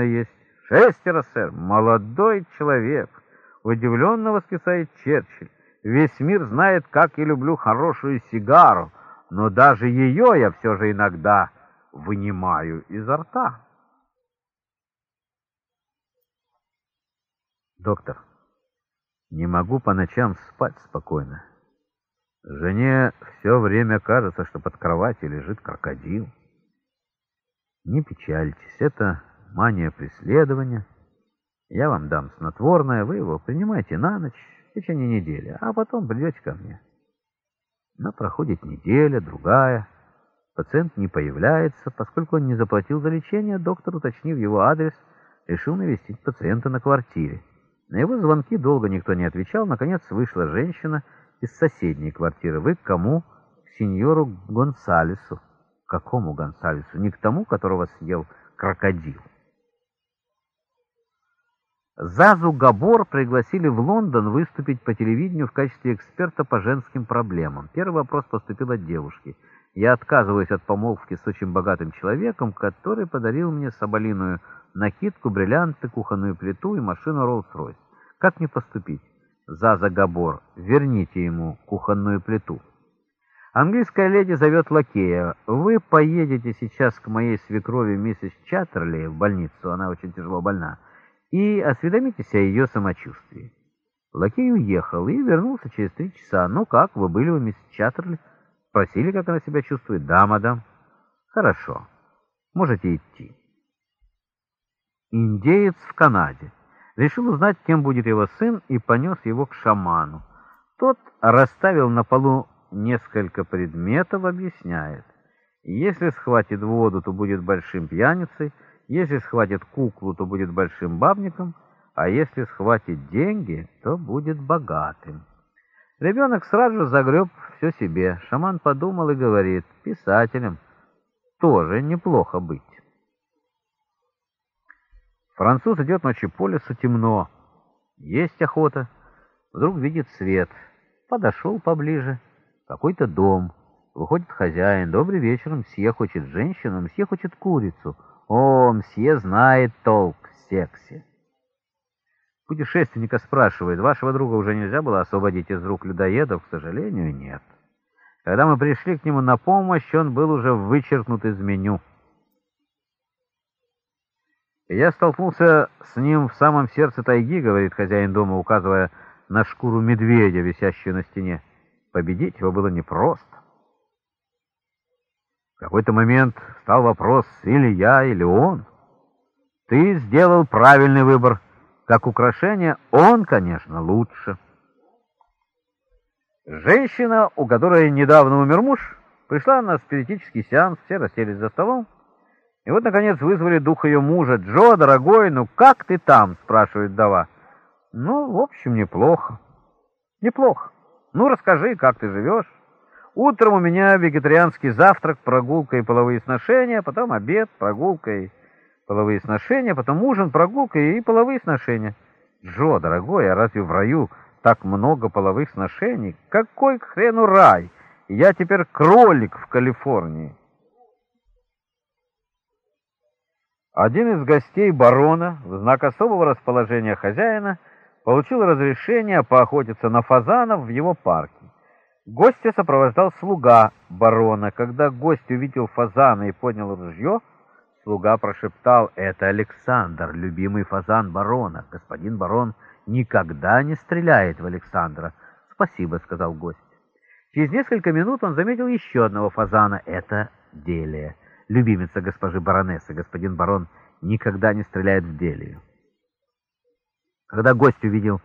есть. Шестеро, сэр. Молодой человек. Удивленно восклицает Черчилль. Весь мир знает, как я люблю хорошую сигару, но даже ее я все же иногда вынимаю изо рта. Доктор, не могу по ночам спать спокойно. Жене все время кажется, что под кроватью лежит крокодил. Не печальтесь, это мания преследования. Я вам дам снотворное, вы его принимайте на ночь в течение недели, а потом придете ко мне. Но проходит неделя, другая. Пациент не появляется, поскольку он не заплатил за лечение, доктор, уточнив его адрес, решил навестить пациента на квартире. На его звонки долго никто не отвечал. Наконец вышла женщина из соседней квартиры. «Вы к кому?» «К сеньору Гонсалесу». «К какому Гонсалесу?» «Не к тому, которого съел крокодил». Зазу Габор пригласили в Лондон выступить по телевидению в качестве эксперта по женским проблемам. Первый вопрос поступил от девушки. «Я отказываюсь от помолвки с очень богатым человеком, который подарил мне соболиную накидку, бриллианты, кухонную плиту и машину Роллс-Ройс. Как мне поступить? Заза Габор, верните ему кухонную плиту. Английская леди зовет лакея. Вы поедете сейчас к моей свекрови миссис Чаттерли в больницу, она очень тяжело больна, и осведомитесь о ее самочувствии. Лакей уехал и вернулся через три часа. «Ну как, вы были у мисс Чаттерли?» Спросили, как она себя чувствует. «Да, мадам». «Хорошо. Можете идти». Индеец в Канаде. Решил узнать, кем будет его сын, и понес его к шаману. Тот расставил на полу несколько предметов, объясняет. Если схватит воду, то будет большим пьяницей, если схватит куклу, то будет большим бабником, а если схватит деньги, то будет богатым. Ребенок сразу же загреб все себе. Шаман подумал и говорит, писателем тоже неплохо быть. Француз идет ночью по лесу, темно. Есть охота. Вдруг видит свет. Подошел поближе. Какой-то дом. Выходит хозяин. Добрый вечер, мсье хочет женщину, мсье хочет курицу. О, мсье знает толк в сексе. Путешественника спрашивает, вашего друга уже нельзя было освободить из рук людоедов? К сожалению, нет. Когда мы пришли к нему на помощь, он был уже вычеркнут из меню. «Я столкнулся с ним в самом сердце тайги», — говорит хозяин дома, указывая на шкуру медведя, висящую на стене. Победить его было непросто. Какой-то момент стал вопрос, или я, или он. Ты сделал правильный выбор. Как украшение он, конечно, лучше. Женщина, у которой недавно умер муж, пришла на спиритический сеанс, все расселись за столом, и вот, наконец, вызвали дух ее мужа. «Джо, дорогой, ну как ты там?» — спрашивает вдова. «Ну, в общем, неплохо». «Неплохо. Ну, расскажи, как ты живешь?» «Утром у меня вегетарианский завтрак, прогулка и половые сношения, потом обед, прогулка и половые сношения, потом ужин, прогулка и половые сношения». «Джо, дорогой, а разве в раю так много половых сношений? Какой к хрену рай? Я теперь кролик в Калифорнии». Один из гостей барона в знак особого расположения хозяина получил разрешение поохотиться на фазанов в его парке. Гостя сопровождал слуга барона. Когда гость увидел фазана и поднял ружье, слуга прошептал «Это Александр, любимый фазан барона. Господин барон никогда не стреляет в Александра». «Спасибо», — сказал гость. Через несколько минут он заметил еще одного фазана. «Это Делия» любимица госпожи баронессы, господин барон никогда не стреляет в Делию. Когда гость увидел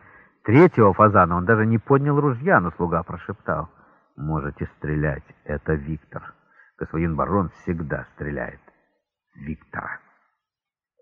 третьего фазана, он даже не поднял ружья, но слуга прошептал, «Можете стрелять, это Виктор. Господин барон всегда стреляет Виктора».